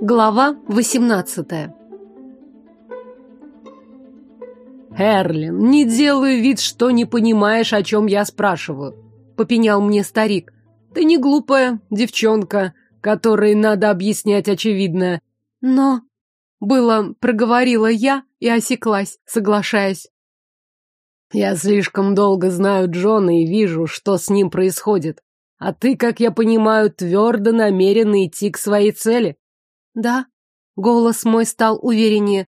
Глава 18 Эрлин, не делай вид, что не понимаешь, о чем я спрашиваю, попенял мне старик. Ты не глупая девчонка, которой надо объяснять очевидное. Но было проговорила я и осеклась, соглашаясь. Я слишком долго знаю Джона и вижу, что с ним происходит. А ты, как я понимаю, твердо намерена идти к своей цели. Да. Голос мой стал увереннее.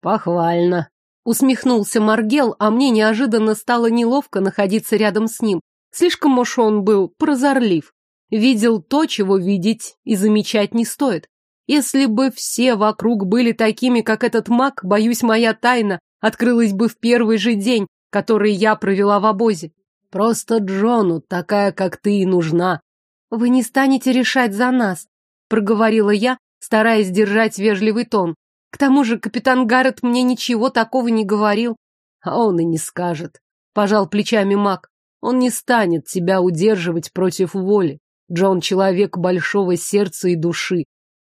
Похвально. Усмехнулся Маргел, а мне неожиданно стало неловко находиться рядом с ним. Слишком уж он был прозорлив. Видел то, чего видеть и замечать не стоит. Если бы все вокруг были такими, как этот маг, боюсь, моя тайна открылась бы в первый же день, который я провела в обозе. Просто Джону, такая, как ты, и нужна. Вы не станете решать за нас, проговорила я, стараясь держать вежливый тон. К тому же капитан Гаррет мне ничего такого не говорил. А он и не скажет. Пожал плечами маг. Он не станет тебя удерживать против воли. Джон человек большого сердца и души.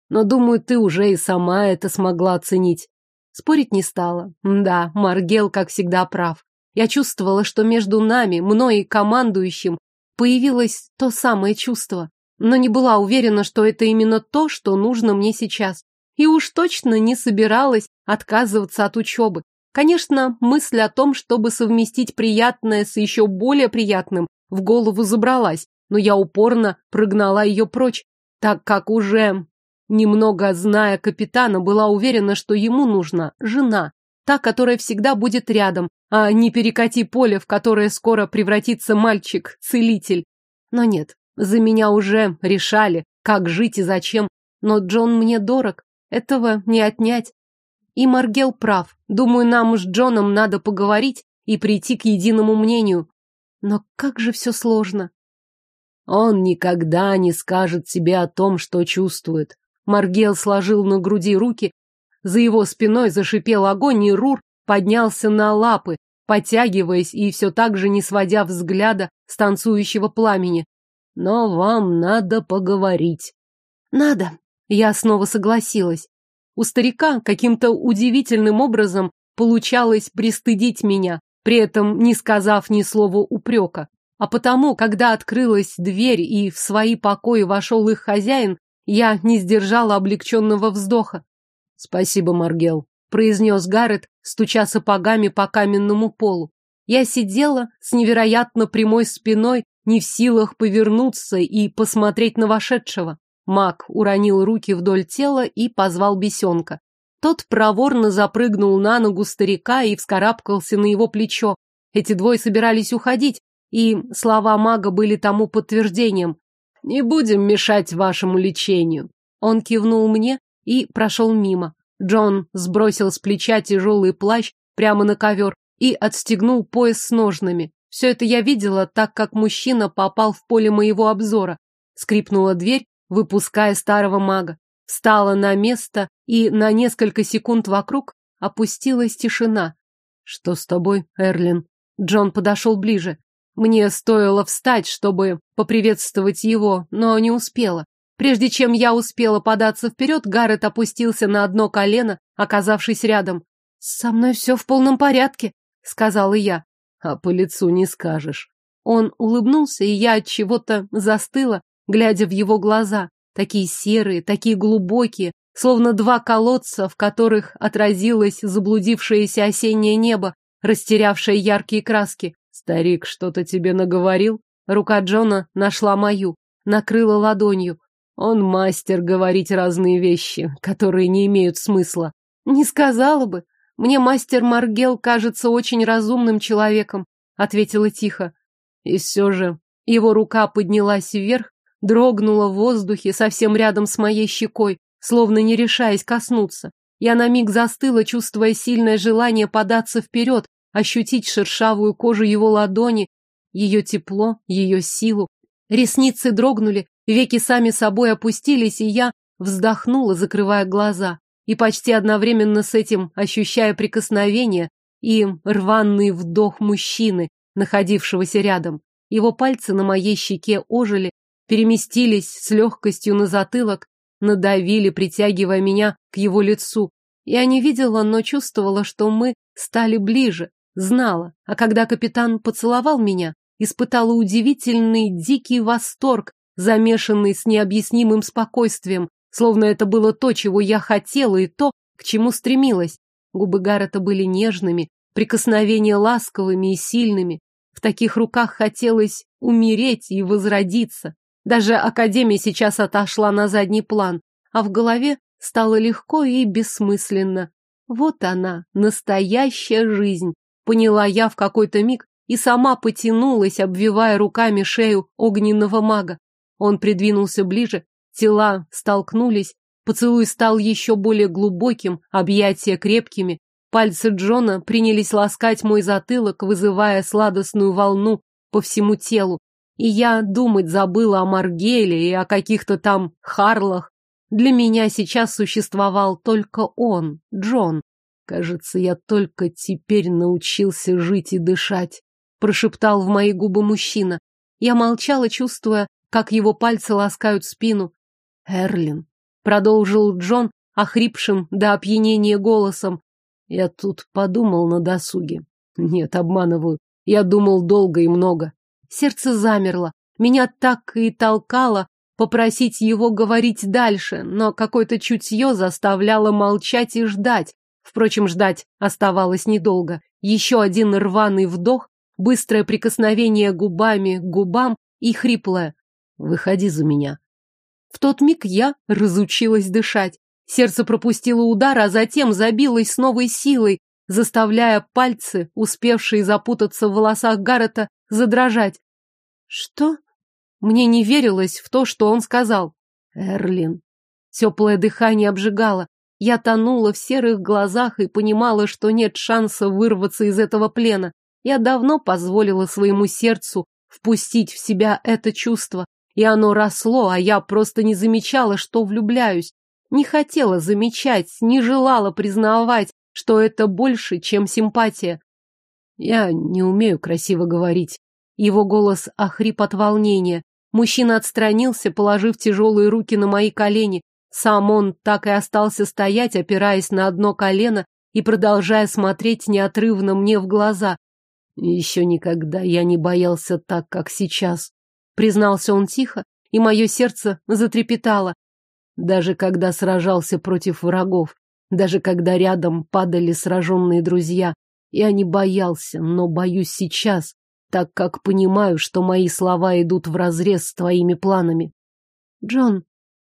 Но, думаю, ты уже и сама это смогла оценить. Спорить не стала. Да, Маргел, как всегда, прав. Я чувствовала, что между нами, мной и командующим, появилось то самое чувство, но не была уверена, что это именно то, что нужно мне сейчас. И уж точно не собиралась отказываться от учебы. Конечно, мысль о том, чтобы совместить приятное с еще более приятным, в голову забралась, но я упорно прогнала ее прочь, так как уже, немного зная капитана, была уверена, что ему нужна жена, та, которая всегда будет рядом, а не перекати поле, в которое скоро превратится мальчик-целитель. Но нет, за меня уже решали, как жить и зачем, но Джон мне дорог, этого не отнять. И Маргел прав, думаю, нам с Джоном надо поговорить и прийти к единому мнению. Но как же все сложно. Он никогда не скажет тебе о том, что чувствует. Маргел сложил на груди руки, за его спиной зашипел огонь, и Рур поднялся на лапы, потягиваясь и все так же не сводя взгляда с танцующего пламени. Но вам надо поговорить. Надо. Я снова согласилась. У старика каким-то удивительным образом получалось пристыдить меня, при этом не сказав ни слова упрека. А потому, когда открылась дверь и в свои покои вошел их хозяин, я не сдержала облегченного вздоха. Спасибо, Маргел произнес Гаррет, стуча сапогами по каменному полу. Я сидела с невероятно прямой спиной, не в силах повернуться и посмотреть на вошедшего. Маг уронил руки вдоль тела и позвал бесенка. Тот проворно запрыгнул на ногу старика и вскарабкался на его плечо. Эти двое собирались уходить, и слова мага были тому подтверждением. «Не будем мешать вашему лечению». Он кивнул мне и прошел мимо. Джон сбросил с плеча тяжелый плащ прямо на ковер и отстегнул пояс с ножными. Все это я видела, так как мужчина попал в поле моего обзора. Скрипнула дверь, выпуская старого мага. Встала на место, и на несколько секунд вокруг опустилась тишина. «Что с тобой, Эрлин?» Джон подошел ближе. Мне стоило встать, чтобы поприветствовать его, но не успела. Прежде чем я успела податься вперед, Гаррет опустился на одно колено, оказавшись рядом. «Со мной все в полном порядке», — сказала я. «А по лицу не скажешь». Он улыбнулся, и я от чего-то застыла, глядя в его глаза, такие серые, такие глубокие, словно два колодца, в которых отразилось заблудившееся осеннее небо, растерявшее яркие краски. «Старик что-то тебе наговорил?» Рука Джона нашла мою, накрыла ладонью. Он мастер говорить разные вещи, которые не имеют смысла. Не сказала бы. Мне мастер Маргел кажется очень разумным человеком, ответила тихо. И все же его рука поднялась вверх, дрогнула в воздухе совсем рядом с моей щекой, словно не решаясь коснуться. Я на миг застыла, чувствуя сильное желание податься вперед, ощутить шершавую кожу его ладони, ее тепло, ее силу. Ресницы дрогнули, Веки сами собой опустились, и я вздохнула, закрывая глаза, и почти одновременно с этим ощущая прикосновение и рваный вдох мужчины, находившегося рядом. Его пальцы на моей щеке ожили, переместились с легкостью на затылок, надавили, притягивая меня к его лицу. Я не видела, но чувствовала, что мы стали ближе, знала. А когда капитан поцеловал меня, испытала удивительный дикий восторг, замешанный с необъяснимым спокойствием, словно это было то, чего я хотела, и то, к чему стремилась. Губы Гаррета были нежными, прикосновения ласковыми и сильными. В таких руках хотелось умереть и возродиться. Даже Академия сейчас отошла на задний план, а в голове стало легко и бессмысленно. Вот она, настоящая жизнь, поняла я в какой-то миг и сама потянулась, обвивая руками шею огненного мага. Он придвинулся ближе, тела столкнулись, поцелуй стал еще более глубоким, объятия крепкими. Пальцы Джона принялись ласкать мой затылок, вызывая сладостную волну по всему телу. И я думать забыла о Маргеле и о каких-то там Харлах. Для меня сейчас существовал только он, Джон. Кажется, я только теперь научился жить и дышать, прошептал в мои губы мужчина. Я молчала, чувствуя, как его пальцы ласкают спину. Эрлин, продолжил Джон, охрипшим до опьянения голосом. Я тут подумал на досуге. Нет, обманываю. Я думал долго и много. Сердце замерло. Меня так и толкало попросить его говорить дальше, но какое-то чутье заставляло молчать и ждать. Впрочем, ждать оставалось недолго. Еще один рваный вдох, быстрое прикосновение губами к губам и хриплое Выходи за меня. В тот миг я разучилась дышать. Сердце пропустило удар, а затем забилось с новой силой, заставляя пальцы, успевшие запутаться в волосах Гаррета, задрожать. Что? Мне не верилось в то, что он сказал. Эрлин. Теплое дыхание обжигало. Я тонула в серых глазах и понимала, что нет шанса вырваться из этого плена. Я давно позволила своему сердцу впустить в себя это чувство, и оно росло, а я просто не замечала, что влюбляюсь. Не хотела замечать, не желала признавать, что это больше, чем симпатия. Я не умею красиво говорить. Его голос охрип от волнения. Мужчина отстранился, положив тяжелые руки на мои колени. Сам он так и остался стоять, опираясь на одно колено и продолжая смотреть неотрывно мне в глаза. Еще никогда я не боялся так, как сейчас признался он тихо, и мое сердце затрепетало. Даже когда сражался против врагов, даже когда рядом падали сраженные друзья, я не боялся, но боюсь сейчас, так как понимаю, что мои слова идут вразрез с твоими планами. Джон,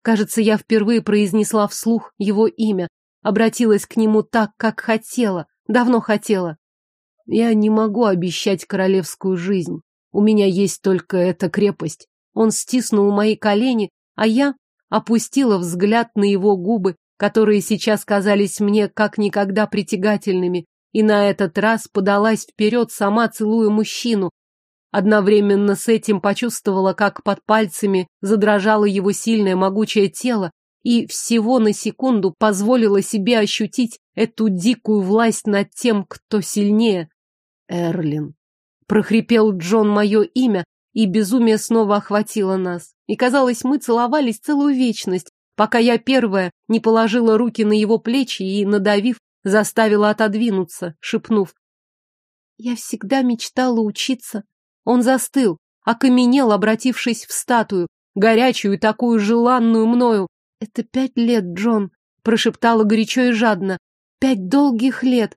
кажется, я впервые произнесла вслух его имя, обратилась к нему так, как хотела, давно хотела. Я не могу обещать королевскую жизнь, у меня есть только эта крепость. Он стиснул мои колени, а я опустила взгляд на его губы, которые сейчас казались мне как никогда притягательными, и на этот раз подалась вперед, сама целуя мужчину. Одновременно с этим почувствовала, как под пальцами задрожало его сильное могучее тело, и всего на секунду позволила себе ощутить эту дикую власть над тем, кто сильнее. Эрлин прохрипел Джон мое имя, и безумие снова охватило нас. И казалось, мы целовались целую вечность, пока я первая не положила руки на его плечи и, надавив, заставила отодвинуться, шепнув. Я всегда мечтала учиться. Он застыл, окаменел, обратившись в статую, горячую и такую желанную мною. Это пять лет, Джон, прошептала горячо и жадно. Пять долгих лет.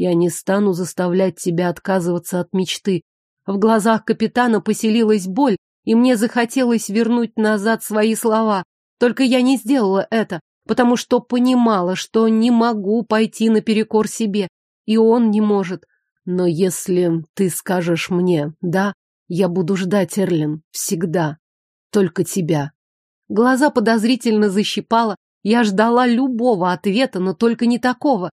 Я не стану заставлять тебя отказываться от мечты. В глазах капитана поселилась боль, и мне захотелось вернуть назад свои слова. Только я не сделала это, потому что понимала, что не могу пойти наперекор себе, и он не может. Но если ты скажешь мне «да», я буду ждать, Эрлин, всегда. Только тебя. Глаза подозрительно защипала. Я ждала любого ответа, но только не такого.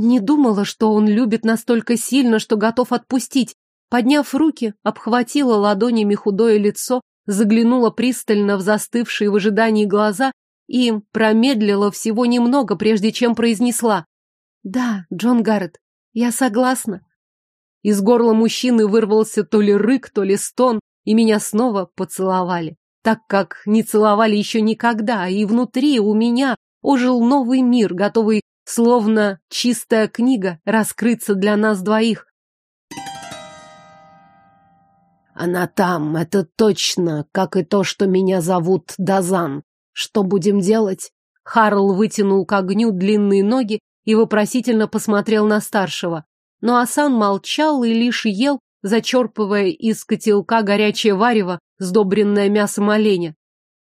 Не думала, что он любит настолько сильно, что готов отпустить. Подняв руки, обхватила ладонями худое лицо, заглянула пристально в застывшие в ожидании глаза и промедлила всего немного, прежде чем произнесла. «Да, Джон Гаррет, я согласна». Из горла мужчины вырвался то ли рык, то ли стон, и меня снова поцеловали. так как не целовали еще никогда, и внутри у меня ожил новый мир, готовый, словно чистая книга, раскрыться для нас двоих. Она там, это точно, как и то, что меня зовут Дазан. Что будем делать? Харл вытянул к огню длинные ноги и вопросительно посмотрел на старшего. Но Асан молчал и лишь ел, зачерпывая из котелка горячее варево, сдобренное мясом оленя.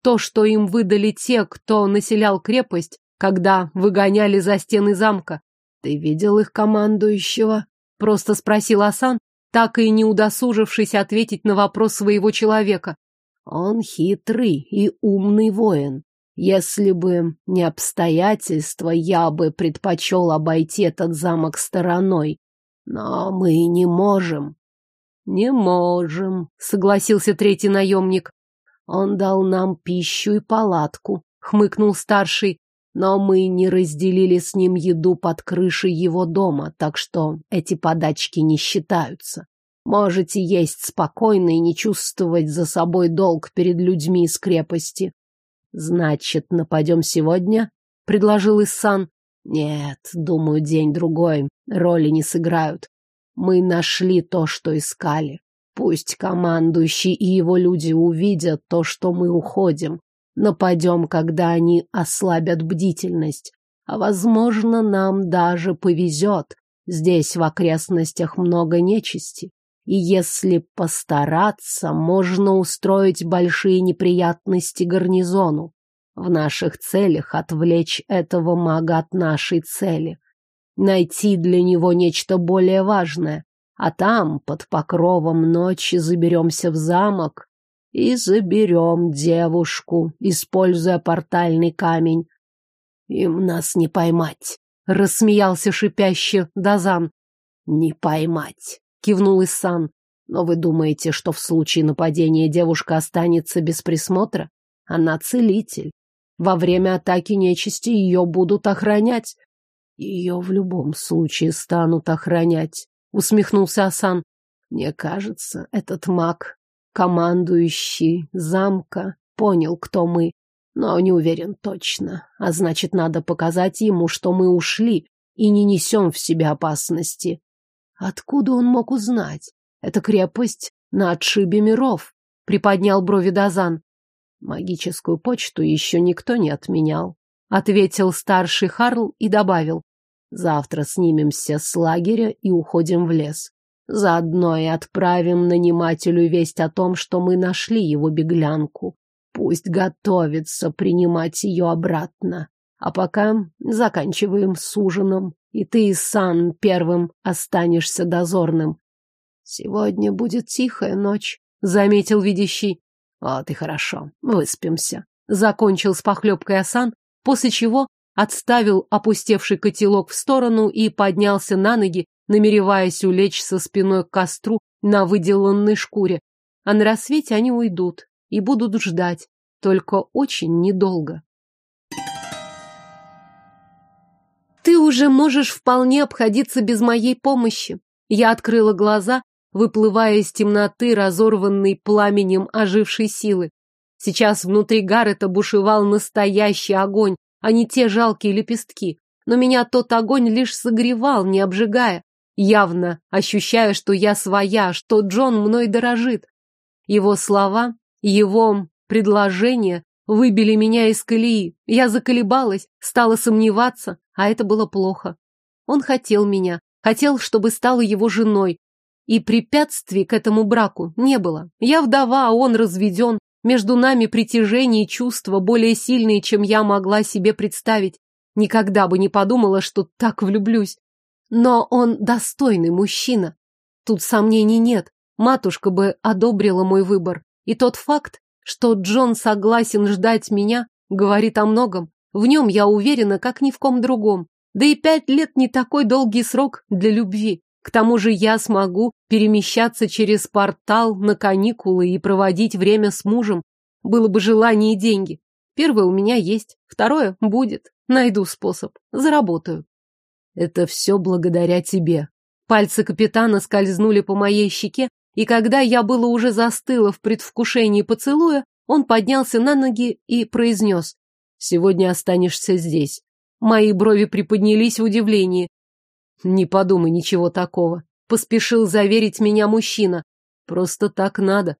То, что им выдали те, кто населял крепость, когда выгоняли за стены замка. Ты видел их командующего? Просто спросил Асан, так и не удосужившись ответить на вопрос своего человека. Он хитрый и умный воин. Если бы не обстоятельства, я бы предпочел обойти этот замок стороной. Но мы не можем. Не можем, согласился третий наемник. Он дал нам пищу и палатку, хмыкнул старший. Но мы не разделили с ним еду под крышей его дома, так что эти подачки не считаются. Можете есть спокойно и не чувствовать за собой долг перед людьми из крепости. Значит, нападем сегодня? Предложил Иссан. Нет, думаю, день-другой. Роли не сыграют. Мы нашли то, что искали. Пусть командующий и его люди увидят то, что мы уходим. Нападем, когда они ослабят бдительность. А, возможно, нам даже повезет. Здесь в окрестностях много нечисти. И если постараться, можно устроить большие неприятности гарнизону. В наших целях отвлечь этого мага от нашей цели. Найти для него нечто более важное. А там, под покровом ночи, заберемся в замок и заберем девушку, используя портальный камень. Им нас не поймать, — рассмеялся шипяще Дазан. Не поймать, — кивнул Иссан. Но вы думаете, что в случае нападения девушка останется без присмотра? Она целитель. Во время атаки нечисти ее будут охранять. Ее в любом случае станут охранять, усмехнулся Асан. Мне кажется, этот маг Командующий замка понял, кто мы, но не уверен точно. А значит, надо показать ему, что мы ушли и не несем в себе опасности. Откуда он мог узнать? Это крепость на отшибе миров, приподнял брови Дазан. Магическую почту еще никто не отменял, ответил старший Харл и добавил. Завтра снимемся с лагеря и уходим в лес. Заодно и отправим нанимателю весть о том, что мы нашли его беглянку. Пусть готовится принимать ее обратно. А пока заканчиваем с ужином, и ты, Сан, первым останешься дозорным. Сегодня будет тихая ночь, — заметил видящий. Вот и хорошо, выспимся. Закончил с похлебкой Асан, после чего отставил опустевший котелок в сторону и поднялся на ноги, намереваясь улечь со спиной к костру на выделанной шкуре. А на рассвете они уйдут и будут ждать, только очень недолго. Ты уже можешь вполне обходиться без моей помощи. Я открыла глаза, выплывая из темноты, разорванной пламенем ожившей силы. Сейчас внутри Гаррета бушевал настоящий огонь, а не те жалкие лепестки. Но меня тот огонь лишь согревал, не обжигая явно ощущая, что я своя, что Джон мной дорожит. Его слова, его предложения выбили меня из колеи. Я заколебалась, стала сомневаться, а это было плохо. Он хотел меня, хотел, чтобы стала его женой. И препятствий к этому браку не было. Я вдова, а он разведен. Между нами притяжение и чувства более сильные, чем я могла себе представить. Никогда бы не подумала, что так влюблюсь. Но он достойный мужчина. Тут сомнений нет. Матушка бы одобрила мой выбор. И тот факт, что Джон согласен ждать меня, говорит о многом. В нем я уверена, как ни в ком другом. Да и пять лет не такой долгий срок для любви. К тому же я смогу перемещаться через портал на каникулы и проводить время с мужем. Было бы желание и деньги. Первое у меня есть, второе будет. Найду способ, заработаю. Это все благодаря тебе. Пальцы капитана скользнули по моей щеке, и когда я было уже застыла в предвкушении поцелуя, Он поднялся на ноги и произнес. «Сегодня останешься здесь». Мои брови приподнялись в удивлении. «Не подумай ничего такого», — поспешил заверить меня мужчина. «Просто так надо».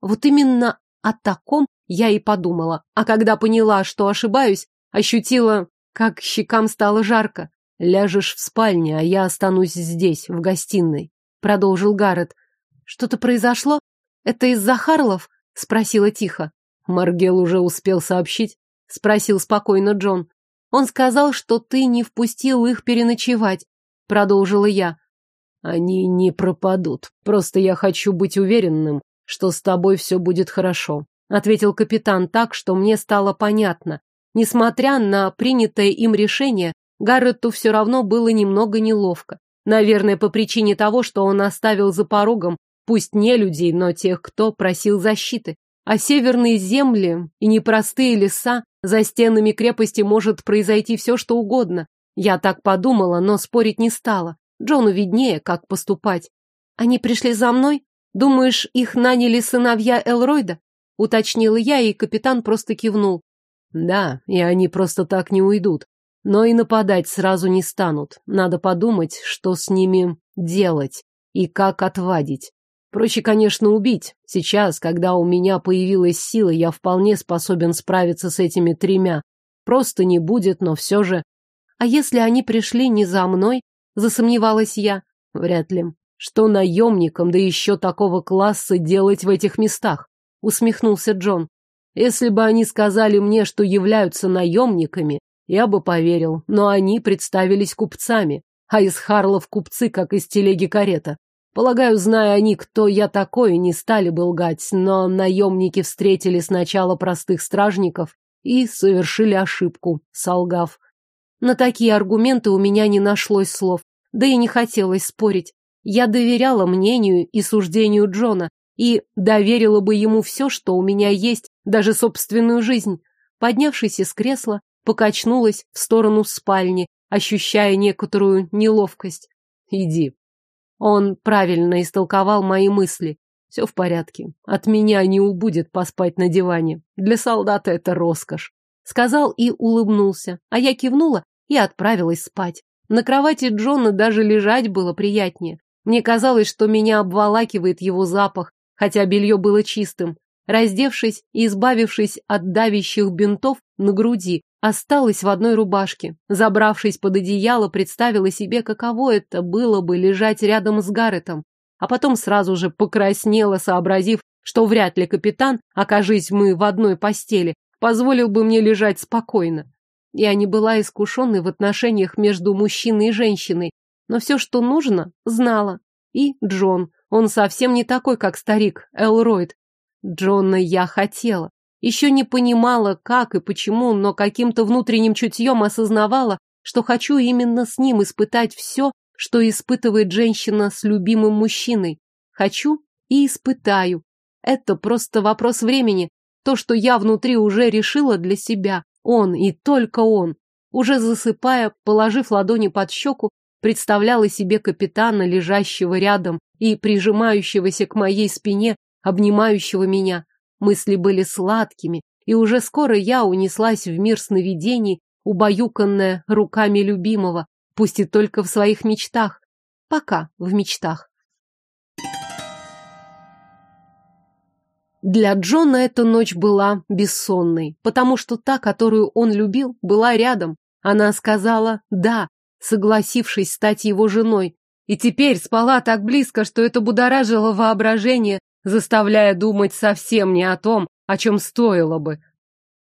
Вот именно о таком я и подумала. А когда поняла, что ошибаюсь, ощутила, как щекам стало жарко. «Ляжешь в спальне, а я останусь здесь, в гостиной», — продолжил Гаррет. «Что-то произошло? Это из-за Харлов?» — спросила тихо. Маргел уже успел сообщить? — спросил спокойно Джон. «Он сказал, что ты не впустил их переночевать», — продолжила я. «Они не пропадут. Просто я хочу быть уверенным, что с тобой все будет хорошо», — ответил капитан так, что мне стало понятно. Несмотря на принятое им решение, Гарретту все равно было немного неловко. Наверное, по причине того, что он оставил за порогом, пусть не людей, но тех, кто просил защиты. А северные земли и непростые леса, за стенами крепости может произойти все, что угодно. Я так подумала, но спорить не стала. Джону виднее, как поступать. Они пришли за мной? Думаешь, их наняли сыновья Элройда? Уточнила я, и капитан просто кивнул. Да, и они просто так не уйдут. Но и нападать сразу не станут. Надо подумать, что с ними делать и как отвадить. Проще, конечно, убить. Сейчас, когда у меня появилась сила, я вполне способен справиться с этими тремя. Просто не будет, но все же... А если они пришли не за мной? Засомневалась я. Вряд ли. Что наемникам, да еще такого класса, делать в этих местах? Усмехнулся Джон. Если бы они сказали мне, что являются наемниками, я бы поверил, но они представились купцами, а из Харлов купцы, как из телеги карета. Полагаю, зная они, кто я такой, не стали бы лгать, но наемники встретили сначала простых стражников и совершили ошибку, солгав. На такие аргументы у меня не нашлось слов, да и не хотелось спорить. Я доверяла мнению и суждению Джона и доверила бы ему все, что у меня есть, даже собственную жизнь. Поднявшись из кресла, покачнулась в сторону спальни, ощущая некоторую неловкость. «Иди», он правильно истолковал мои мысли. Все в порядке. От меня не убудет поспать на диване. Для солдата это роскошь. Сказал и улыбнулся, а я кивнула и отправилась спать. На кровати Джона даже лежать было приятнее. Мне казалось, что меня обволакивает его запах, хотя белье было чистым. Раздевшись и избавившись от давящих бинтов на груди, осталась в одной рубашке. Забравшись под одеяло, представила себе, каково это было бы лежать рядом с Гарретом. А потом сразу же покраснела, сообразив, что вряд ли капитан, окажись мы в одной постели, позволил бы мне лежать спокойно. Я не была искушенной в отношениях между мужчиной и женщиной, но все, что нужно, знала. И Джон, он совсем не такой, как старик Элройд. Джона я хотела. Еще не понимала, как и почему, но каким-то внутренним чутьем осознавала, что хочу именно с ним испытать все, что испытывает женщина с любимым мужчиной. Хочу и испытаю. Это просто вопрос времени. То, что я внутри уже решила для себя. Он и только он. Уже засыпая, положив ладони под щеку, представляла себе капитана, лежащего рядом и прижимающегося к моей спине, обнимающего меня. Мысли были сладкими, и уже скоро я унеслась в мир сновидений, убаюканная руками любимого, пусть и только в своих мечтах. Пока в мечтах. Для Джона эта ночь была бессонной, потому что та, которую он любил, была рядом. Она сказала «да», согласившись стать его женой, и теперь спала так близко, что это будоражило воображение, заставляя думать совсем не о том, о чем стоило бы.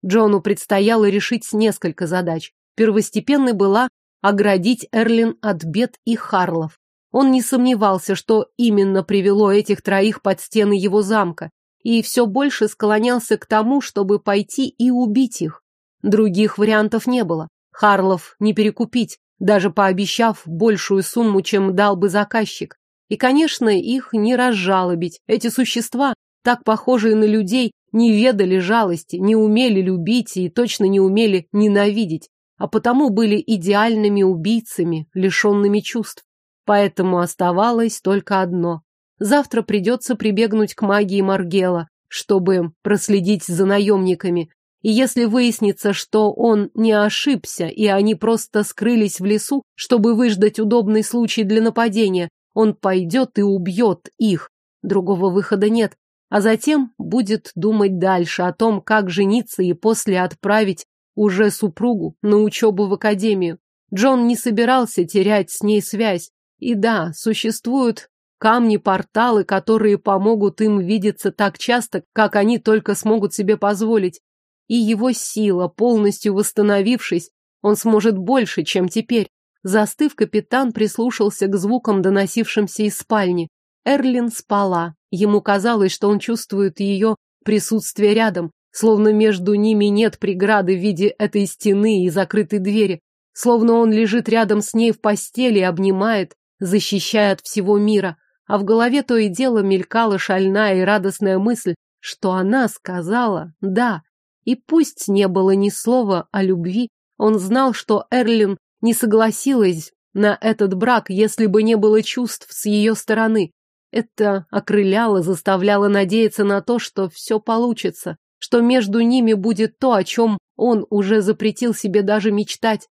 Джону предстояло решить несколько задач. Первостепенной была оградить Эрлин от бед и Харлов. Он не сомневался, что именно привело этих троих под стены его замка, и все больше склонялся к тому, чтобы пойти и убить их. Других вариантов не было. Харлов не перекупить, даже пообещав большую сумму, чем дал бы заказчик. И, конечно, их не разжалобить. Эти существа, так похожие на людей, не ведали жалости, не умели любить и точно не умели ненавидеть, а потому были идеальными убийцами, лишенными чувств. Поэтому оставалось только одно. Завтра придется прибегнуть к магии Маргела, чтобы проследить за наемниками. И если выяснится, что он не ошибся, и они просто скрылись в лесу, чтобы выждать удобный случай для нападения, он пойдет и убьет их. Другого выхода нет. А затем будет думать дальше о том, как жениться и после отправить уже супругу на учебу в академию. Джон не собирался терять с ней связь. И да, существуют камни-порталы, которые помогут им видеться так часто, как они только смогут себе позволить. И его сила, полностью восстановившись, он сможет больше, чем теперь. Застыв, капитан прислушался к звукам, доносившимся из спальни. Эрлин спала. Ему казалось, что он чувствует ее присутствие рядом, словно между ними нет преграды в виде этой стены и закрытой двери, словно он лежит рядом с ней в постели и обнимает, защищая от всего мира. А в голове то и дело мелькала шальная и радостная мысль, что она сказала «да». И пусть не было ни слова о любви, он знал, что Эрлин не согласилась на этот брак, если бы не было чувств с ее стороны. Это окрыляло, заставляло надеяться на то, что все получится, что между ними будет то, о чем он уже запретил себе даже мечтать.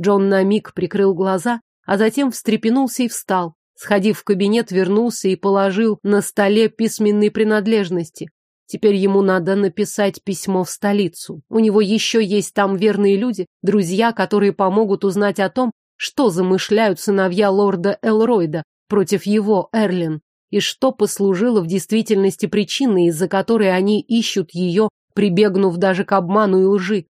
Джон на миг прикрыл глаза, а затем встрепенулся и встал. Сходив в кабинет, вернулся и положил на столе письменные принадлежности. Теперь ему надо написать письмо в столицу. У него еще есть там верные люди, друзья, которые помогут узнать о том, что замышляют сыновья лорда Элройда против его, Эрлин и что послужило в действительности причиной, из-за которой они ищут ее, прибегнув даже к обману и лжи.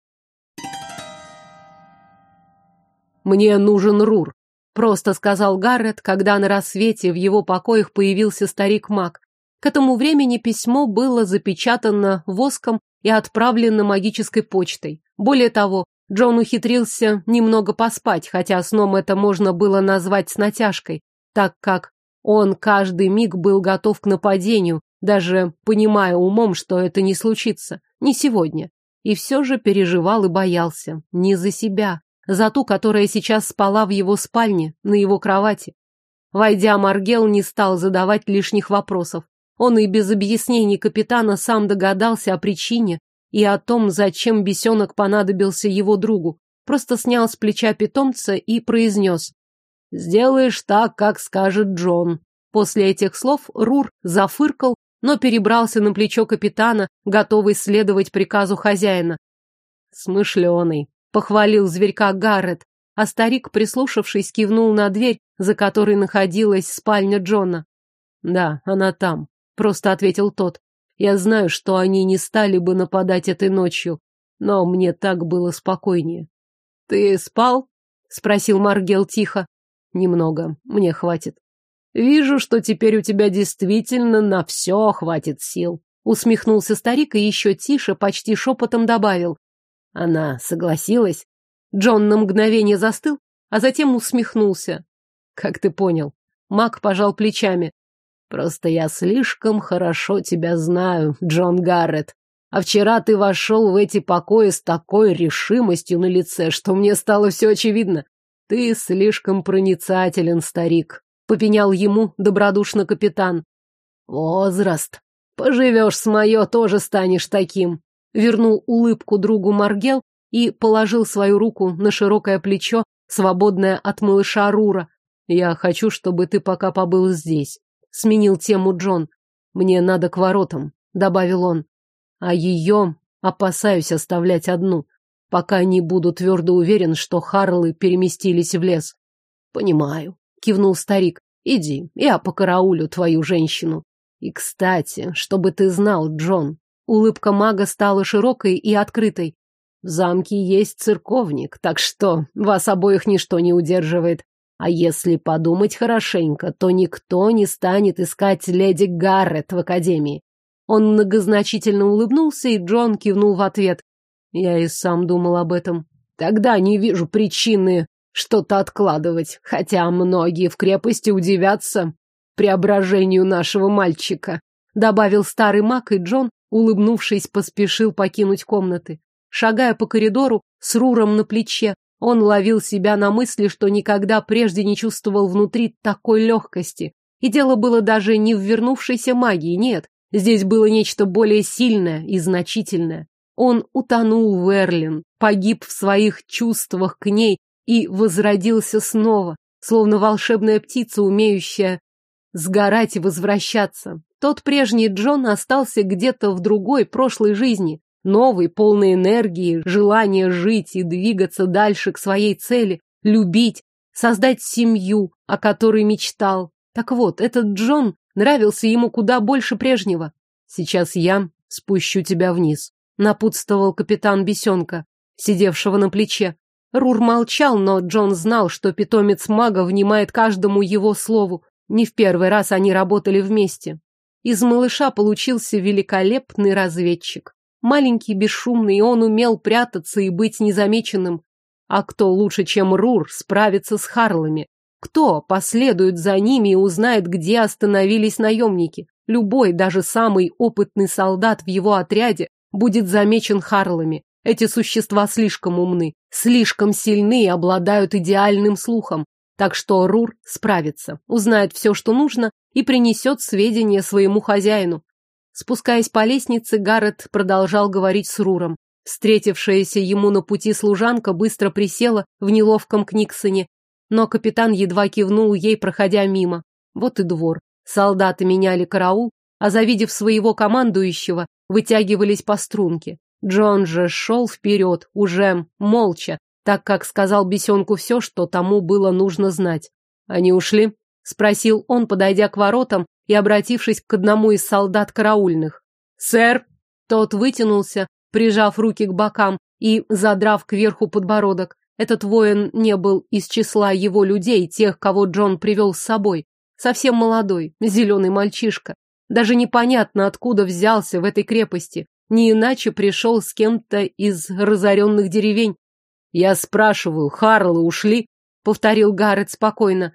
«Мне нужен Рур», — просто сказал Гаррет, когда на рассвете в его покоях появился старик Мак. К этому времени письмо было запечатано воском и отправлено магической почтой. Более того, Джон ухитрился немного поспать, хотя сном это можно было назвать с натяжкой, так как он каждый миг был готов к нападению, даже понимая умом, что это не случится, не сегодня. И все же переживал и боялся. Не за себя, за ту, которая сейчас спала в его спальне, на его кровати. Войдя, Маргел не стал задавать лишних вопросов. Он и без объяснений капитана сам догадался о причине и о том, зачем бесенок понадобился его другу. Просто снял с плеча питомца и произнес. Сделаешь так, как скажет Джон. После этих слов Рур зафыркал, но перебрался на плечо капитана, готовый следовать приказу хозяина. Смышленый, похвалил зверька Гаррет, а старик, прислушавшись, кивнул на дверь, за которой находилась спальня Джона. Да, она там, просто ответил тот. Я знаю, что они не стали бы нападать этой ночью, но мне так было спокойнее. Ты спал? спросил Маргел тихо. Немного, мне хватит. Вижу, что теперь у тебя действительно на все хватит сил. Усмехнулся старик и еще тише, почти шепотом добавил. Она согласилась. Джон на мгновение застыл, а затем усмехнулся. Как ты понял? Мак пожал плечами. Просто я слишком хорошо тебя знаю, Джон Гаррет. А вчера ты вошел в эти покои с такой решимостью на лице, что мне стало все очевидно. Ты слишком проницателен, старик, попенял ему добродушно капитан. Возраст. Поживешь с мое, тоже станешь таким. Вернул улыбку другу Маргел и положил свою руку на широкое плечо, свободное от малыша Рура. Я хочу, чтобы ты пока побыл здесь. Сменил тему Джон. Мне надо к воротам, добавил он. А ее опасаюсь оставлять одну пока не буду твердо уверен, что Харлы переместились в лес. Понимаю, кивнул старик. Иди, я покараулю твою женщину. И, кстати, чтобы ты знал, Джон, улыбка мага стала широкой и открытой. В замке есть церковник, так что вас обоих ничто не удерживает. А если подумать хорошенько, то никто не станет искать леди Гаррет в академии. Он многозначительно улыбнулся, и Джон кивнул в ответ. Я и сам думал об этом. Тогда не вижу причины что-то откладывать, хотя многие в крепости удивятся преображению нашего мальчика, добавил старый маг, и Джон, улыбнувшись, поспешил покинуть комнаты. Шагая по коридору с руром на плече, он ловил себя на мысли, что никогда прежде не чувствовал внутри такой легкости. И дело было даже не в вернувшейся магии, нет. Здесь было нечто более сильное и значительное. Он утонул в Эрлин, погиб в своих чувствах к ней и возродился снова, словно волшебная птица, умеющая сгорать и возвращаться. Тот прежний Джон остался где-то в другой прошлой жизни, новый, полный энергии, желания жить и двигаться дальше к своей цели, любить, создать семью, о которой мечтал. Так вот, этот Джон нравился ему куда больше прежнего. Сейчас я спущу тебя вниз, напутствовал капитан Бесенка, сидевшего на плече. Рур молчал, но Джон знал, что питомец мага внимает каждому его слову. Не в первый раз они работали вместе. Из малыша получился великолепный разведчик. Маленький, бесшумный, он умел прятаться и быть незамеченным. А кто лучше, чем Рур, справится с Харлами? Кто последует за ними и узнает, где остановились наемники? Любой, даже самый опытный солдат в его отряде будет замечен Харлами. Эти существа слишком умны, слишком сильны и обладают идеальным слухом. Так что Рур справится, узнает все, что нужно, и принесет сведения своему хозяину. Спускаясь по лестнице, Гаррет продолжал говорить с Руром. Встретившаяся ему на пути служанка быстро присела в неловком книгсоне, но капитан едва кивнул ей, проходя мимо. Вот и двор. Солдаты меняли караул, а завидев своего командующего, вытягивались по струнке. Джон же шел вперед, уже молча, так как сказал бесенку все, что тому было нужно знать. «Они ушли?» — спросил он, подойдя к воротам и обратившись к одному из солдат караульных. «Сэр!» Тот вытянулся, прижав руки к бокам и задрав кверху подбородок. Этот воин не был из числа его людей, тех, кого Джон привел с собой. Совсем молодой, зеленый мальчишка. Даже непонятно, откуда взялся в этой крепости не иначе пришел с кем-то из разоренных деревень. Я спрашиваю, Харлы ушли? Повторил Гаррет спокойно.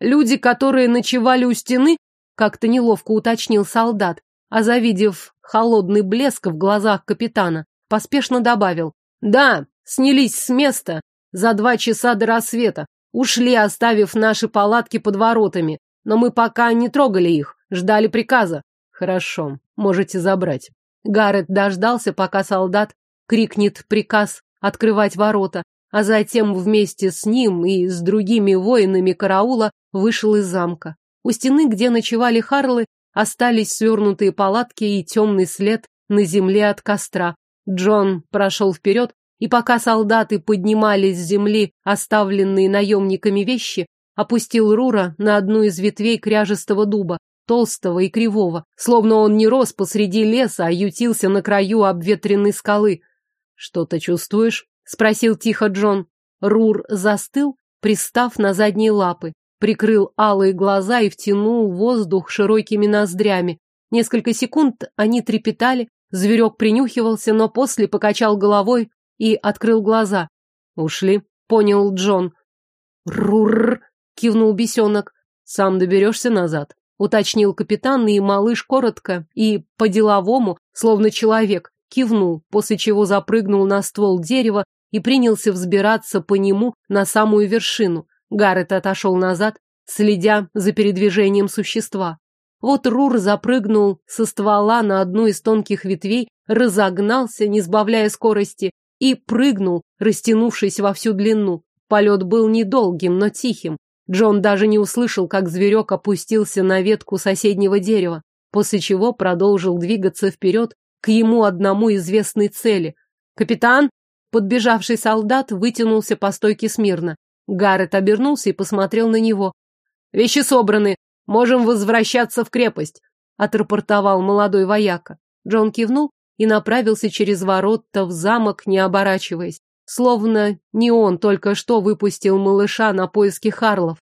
Люди, которые ночевали у стены? Как-то неловко уточнил солдат, а завидев холодный блеск в глазах капитана, поспешно добавил. Да, снялись с места за два часа до рассвета. Ушли, оставив наши палатки под воротами. Но мы пока не трогали их, ждали приказа. Хорошо, можете забрать. Гаррет дождался, пока солдат крикнет приказ открывать ворота, а затем вместе с ним и с другими воинами караула вышел из замка. У стены, где ночевали Харлы, остались свернутые палатки и темный след на земле от костра. Джон прошел вперед, и пока солдаты поднимались с земли оставленные наемниками вещи, опустил Рура на одну из ветвей кряжестого дуба, толстого и кривого, словно он не рос посреди леса, а ютился на краю обветренной скалы. «Что-то чувствуешь?» — спросил тихо Джон. Рур застыл, пристав на задние лапы, прикрыл алые глаза и втянул воздух широкими ноздрями. Несколько секунд они трепетали, зверек принюхивался, но после покачал головой и открыл глаза. «Ушли», — понял Джон. «Рур!» — кивнул бесенок. «Сам доберешься назад?» уточнил капитан, и малыш коротко и по-деловому, словно человек, кивнул, после чего запрыгнул на ствол дерева и принялся взбираться по нему на самую вершину. Гаррет отошел назад, следя за передвижением существа. Вот Рур запрыгнул со ствола на одну из тонких ветвей, разогнался, не сбавляя скорости, и прыгнул, растянувшись во всю длину. Полет был недолгим, но тихим. Джон даже не услышал, как зверек опустился на ветку соседнего дерева, после чего продолжил двигаться вперед к ему одному известной цели. «Капитан!» Подбежавший солдат вытянулся по стойке смирно. Гаррет обернулся и посмотрел на него. «Вещи собраны. Можем возвращаться в крепость», — отрапортовал молодой вояка. Джон кивнул и направился через ворота в замок, не оборачиваясь. Словно не он только что выпустил малыша на поиски Харлов.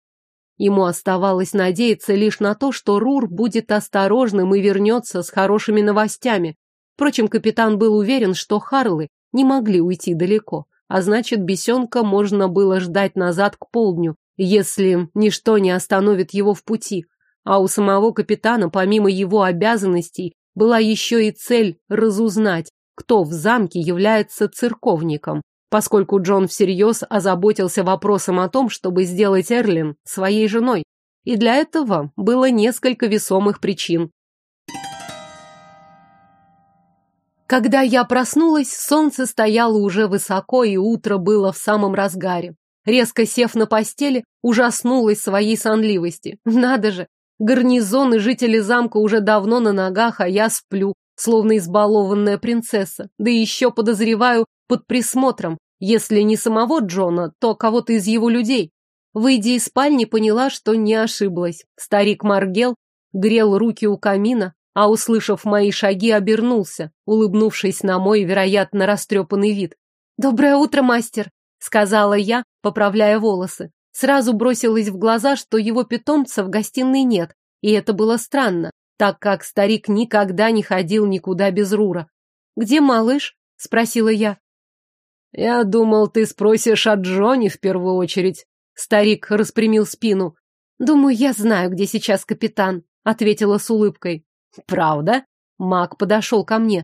Ему оставалось надеяться лишь на то, что Рур будет осторожным и вернется с хорошими новостями. Впрочем, капитан был уверен, что Харлы не могли уйти далеко, а значит, бесенка можно было ждать назад к полдню, если ничто не остановит его в пути. А у самого капитана, помимо его обязанностей, была еще и цель разузнать, кто в замке является церковником поскольку Джон всерьез озаботился вопросом о том, чтобы сделать Эрлин своей женой. И для этого было несколько весомых причин. Когда я проснулась, солнце стояло уже высоко, и утро было в самом разгаре. Резко сев на постели, ужаснулась своей сонливости. Надо же, гарнизон и жители замка уже давно на ногах, а я сплю, словно избалованная принцесса. Да еще подозреваю под присмотром, если не самого Джона, то кого-то из его людей. Выйдя из спальни, поняла, что не ошиблась. Старик Маргел грел руки у камина, а, услышав мои шаги, обернулся, улыбнувшись на мой, вероятно, растрепанный вид. «Доброе утро, мастер!» — сказала я, поправляя волосы. Сразу бросилось в глаза, что его питомца в гостиной нет, и это было странно, так как старик никогда не ходил никуда без Рура. «Где малыш?» — спросила я. «Я думал, ты спросишь о Джоне в первую очередь». Старик распрямил спину. «Думаю, я знаю, где сейчас капитан», — ответила с улыбкой. «Правда?» Маг подошел ко мне.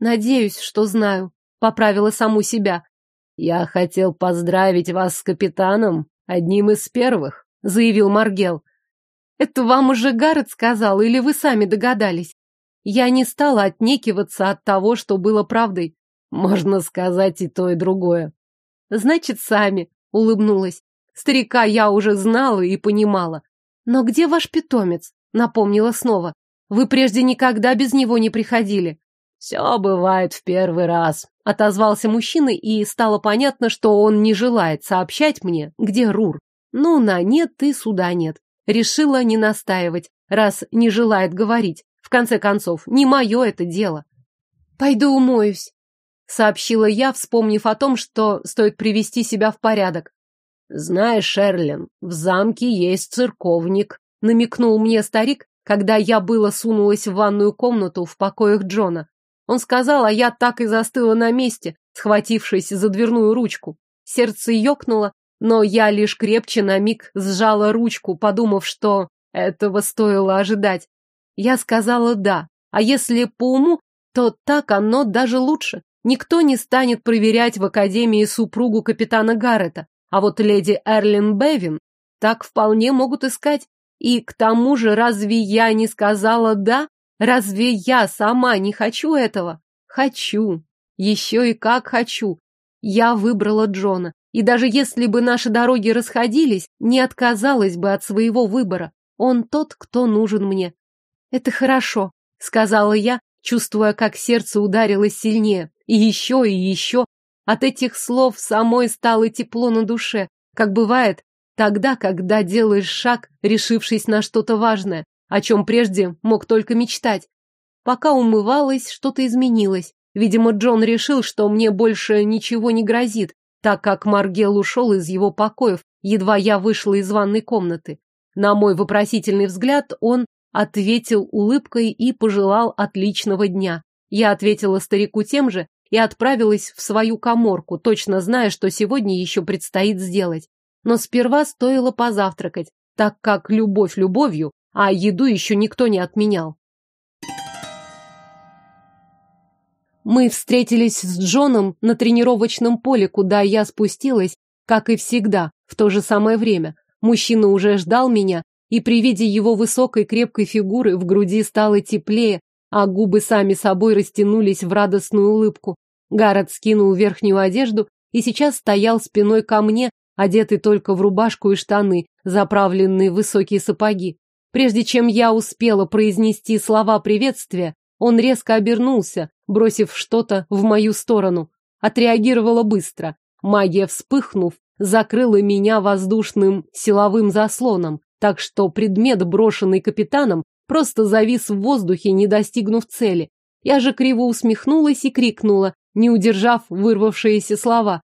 «Надеюсь, что знаю», — поправила саму себя. «Я хотел поздравить вас с капитаном, одним из первых», — заявил Маргел. «Это вам уже Гаррет сказал, или вы сами догадались?» Я не стала отнекиваться от того, что было правдой. Можно сказать и то, и другое. Значит, сами, улыбнулась. Старика я уже знала и понимала. Но где ваш питомец? Напомнила снова. Вы прежде никогда без него не приходили. Все бывает в первый раз, отозвался мужчина, и стало понятно, что он не желает сообщать мне, где Рур. Ну, на нет и суда нет. Решила не настаивать, раз не желает говорить. В конце концов, не мое это дело. Пойду умоюсь, сообщила я, вспомнив о том, что стоит привести себя в порядок. Знаешь, Шерлин, в замке есть церковник, намекнул мне старик, когда я было сунулась в ванную комнату в покоях Джона. Он сказал, а я так и застыла на месте, схватившись за дверную ручку. Сердце ёкнуло, но я лишь крепче на миг сжала ручку, подумав, что этого стоило ожидать. Я сказала «да», а если по уму, то так оно даже лучше. Никто не станет проверять в Академии супругу капитана Гаррета, а вот леди Эрлин Бевин так вполне могут искать. И к тому же, разве я не сказала «да»? Разве я сама не хочу этого? Хочу. Еще и как хочу. Я выбрала Джона. И даже если бы наши дороги расходились, не отказалась бы от своего выбора. Он тот, кто нужен мне. Это хорошо, сказала я, чувствуя, как сердце ударилось сильнее. И еще, и еще. От этих слов самой стало тепло на душе, как бывает тогда, когда делаешь шаг, решившись на что-то важное, о чем прежде мог только мечтать. Пока умывалась, что-то изменилось. Видимо, Джон решил, что мне больше ничего не грозит, так как Маргел ушел из его покоев, едва я вышла из ванной комнаты. На мой вопросительный взгляд он ответил улыбкой и пожелал отличного дня. Я ответила старику тем же и отправилась в свою коморку, точно зная, что сегодня еще предстоит сделать. Но сперва стоило позавтракать, так как любовь любовью, а еду еще никто не отменял. Мы встретились с Джоном на тренировочном поле, куда я спустилась, как и всегда, в то же самое время. Мужчина уже ждал меня, и при виде его высокой крепкой фигуры в груди стало теплее, а губы сами собой растянулись в радостную улыбку. Гаррет скинул верхнюю одежду и сейчас стоял спиной ко мне, одетый только в рубашку и штаны, заправленные в высокие сапоги. Прежде чем я успела произнести слова приветствия, он резко обернулся, бросив что-то в мою сторону. Отреагировала быстро. Магия, вспыхнув, закрыла меня воздушным силовым заслоном, так что предмет, брошенный капитаном, просто завис в воздухе, не достигнув цели. Я же криво усмехнулась и крикнула, не удержав вырвавшиеся слова.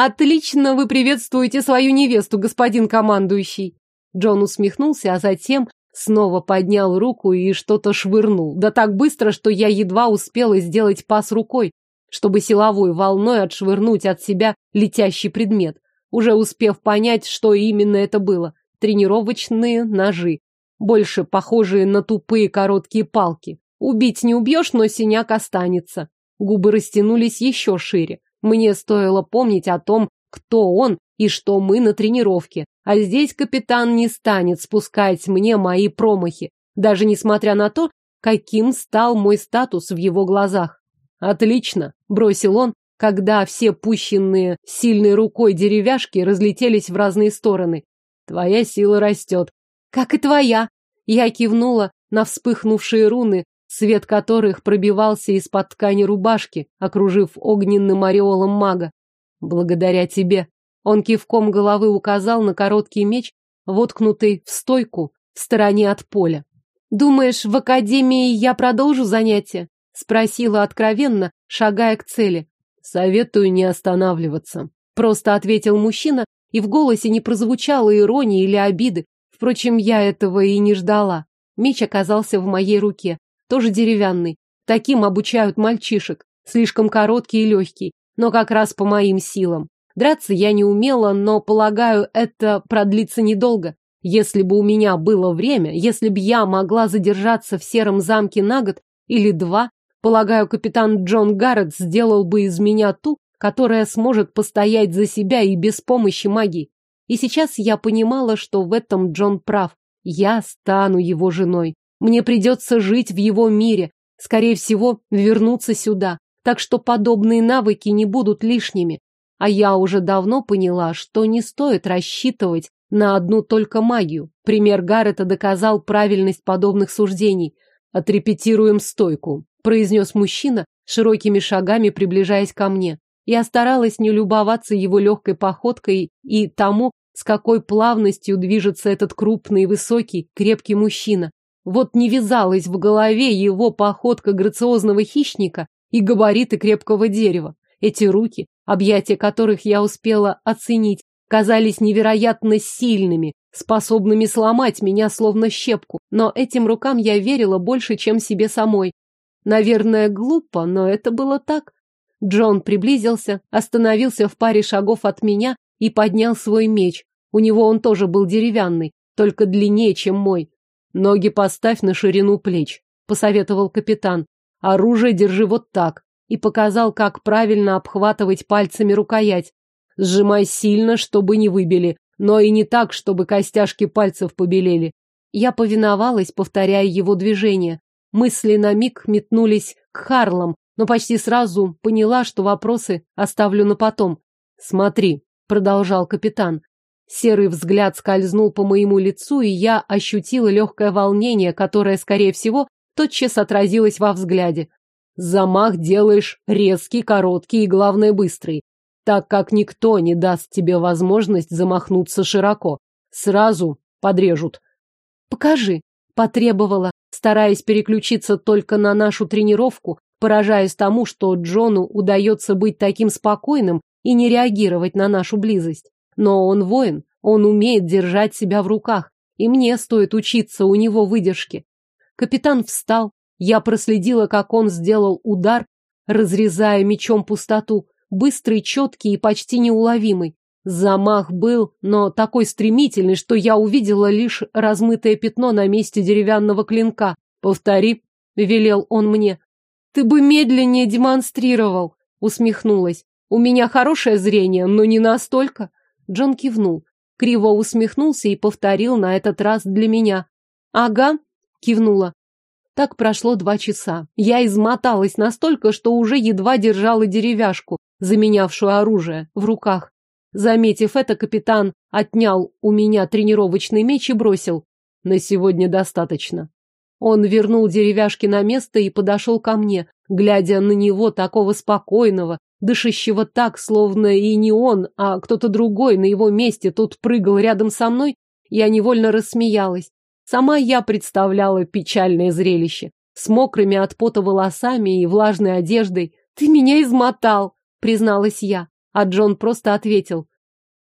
«Отлично вы приветствуете свою невесту, господин командующий!» Джон усмехнулся, а затем снова поднял руку и что-то швырнул. Да так быстро, что я едва успела сделать пас рукой, чтобы силовой волной отшвырнуть от себя летящий предмет, уже успев понять, что именно это было. Тренировочные ножи больше похожие на тупые короткие палки. Убить не убьешь, но синяк останется. Губы растянулись еще шире. Мне стоило помнить о том, кто он и что мы на тренировке. А здесь капитан не станет спускать мне мои промахи, даже несмотря на то, каким стал мой статус в его глазах. Отлично, бросил он, когда все пущенные сильной рукой деревяшки разлетелись в разные стороны. Твоя сила растет. Как и твоя. Я кивнула на вспыхнувшие руны, свет которых пробивался из-под ткани рубашки, окружив огненным ореолом мага. Благодаря тебе. Он кивком головы указал на короткий меч, воткнутый в стойку в стороне от поля. Думаешь, в академии я продолжу занятия? Спросила откровенно, шагая к цели. Советую не останавливаться. Просто ответил мужчина, и в голосе не прозвучало иронии или обиды. Впрочем, я этого и не ждала. Меч оказался в моей руке, тоже деревянный. Таким обучают мальчишек, слишком короткий и легкий, но как раз по моим силам. Драться я не умела, но, полагаю, это продлится недолго. Если бы у меня было время, если бы я могла задержаться в сером замке на год или два, полагаю, капитан Джон Гаррет сделал бы из меня ту, которая сможет постоять за себя и без помощи магии. И сейчас я понимала, что в этом Джон прав. Я стану его женой. Мне придется жить в его мире, скорее всего, вернуться сюда. Так что подобные навыки не будут лишними. А я уже давно поняла, что не стоит рассчитывать на одну только магию. Пример Гаррета доказал правильность подобных суждений. «Отрепетируем стойку», — произнес мужчина, широкими шагами приближаясь ко мне. Я старалась не любоваться его легкой походкой и тому, с какой плавностью движется этот крупный, высокий, крепкий мужчина. Вот не вязалась в голове его походка грациозного хищника и габариты крепкого дерева. Эти руки, объятия которых я успела оценить, казались невероятно сильными, способными сломать меня словно щепку, но этим рукам я верила больше, чем себе самой. Наверное, глупо, но это было так. Джон приблизился, остановился в паре шагов от меня и поднял свой меч. У него он тоже был деревянный, только длиннее, чем мой. Ноги поставь на ширину плеч, посоветовал капитан. Оружие держи вот так. И показал, как правильно обхватывать пальцами рукоять. Сжимай сильно, чтобы не выбили, но и не так, чтобы костяшки пальцев побелели. Я повиновалась, повторяя его движения. Мысли на миг метнулись к Харлам, но почти сразу поняла, что вопросы оставлю на потом. «Смотри», — продолжал капитан. Серый взгляд скользнул по моему лицу, и я ощутила легкое волнение, которое, скорее всего, тотчас отразилось во взгляде. Замах делаешь резкий, короткий и, главное, быстрый так как никто не даст тебе возможность замахнуться широко. Сразу подрежут. Покажи, потребовала, стараясь переключиться только на нашу тренировку, поражаясь тому, что Джону удается быть таким спокойным и не реагировать на нашу близость. Но он воин, он умеет держать себя в руках, и мне стоит учиться у него выдержке. Капитан встал, я проследила, как он сделал удар, разрезая мечом пустоту, быстрый, четкий и почти неуловимый. Замах был, но такой стремительный, что я увидела лишь размытое пятно на месте деревянного клинка. «Повтори», — велел он мне. «Ты бы медленнее демонстрировал», — усмехнулась. «У меня хорошее зрение, но не настолько». Джон кивнул, криво усмехнулся и повторил на этот раз для меня. «Ага», — кивнула. Так прошло два часа. Я измоталась настолько, что уже едва держала деревяшку, заменявшую оружие, в руках. Заметив это, капитан отнял у меня тренировочный меч и бросил. На сегодня достаточно. Он вернул деревяшки на место и подошел ко мне, глядя на него такого спокойного, дышащего так, словно и не он, а кто-то другой на его месте тут прыгал рядом со мной, я невольно рассмеялась. Сама я представляла печальное зрелище. С мокрыми от пота волосами и влажной одеждой. «Ты меня измотал!» призналась я, а Джон просто ответил.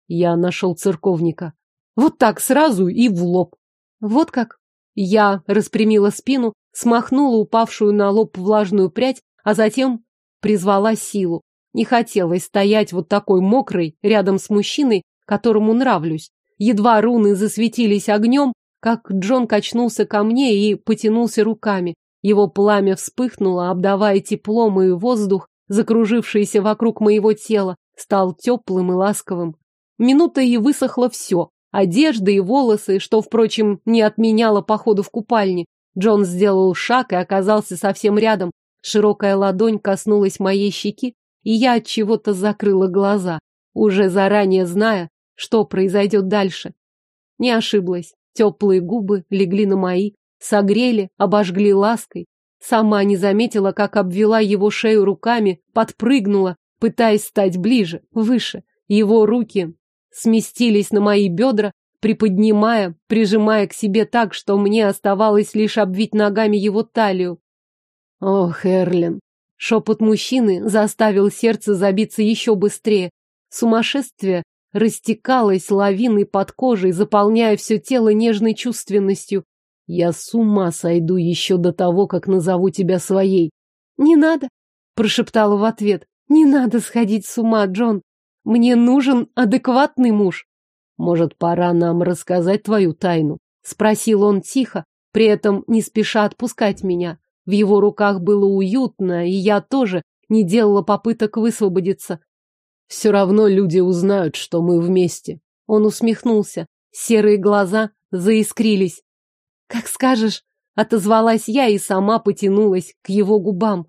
Я нашел церковника. Вот так сразу и в лоб. Вот как? Я распрямила спину, смахнула упавшую на лоб влажную прядь, а затем призвала силу. Не хотелось стоять вот такой мокрой рядом с мужчиной, которому нравлюсь. Едва руны засветились огнем, как Джон качнулся ко мне и потянулся руками. Его пламя вспыхнуло, обдавая теплом и воздух, закружившийся вокруг моего тела, стал теплым и ласковым. Минута и высохло все. Одежда и волосы, что, впрочем, не отменяло походу в купальне. Джон сделал шаг и оказался совсем рядом. Широкая ладонь коснулась моей щеки, и я от чего-то закрыла глаза, уже заранее зная, что произойдет дальше. Не ошиблась. Теплые губы легли на мои, согрели, обожгли лаской. Сама не заметила, как обвела его шею руками, подпрыгнула, пытаясь стать ближе, выше. Его руки сместились на мои бедра, приподнимая, прижимая к себе так, что мне оставалось лишь обвить ногами его талию. Ох, Эрлин. Шепот мужчины заставил сердце забиться еще быстрее. Сумасшествие растекалось лавиной под кожей, заполняя все тело нежной чувственностью. Я с ума сойду еще до того, как назову тебя своей. Не надо, прошептала в ответ. Не надо сходить с ума, Джон. Мне нужен адекватный муж. Может, пора нам рассказать твою тайну? Спросил он тихо, при этом не спеша отпускать меня. В его руках было уютно, и я тоже не делала попыток высвободиться. Все равно люди узнают, что мы вместе. Он усмехнулся. Серые глаза заискрились. Как скажешь, отозвалась я и сама потянулась к его губам.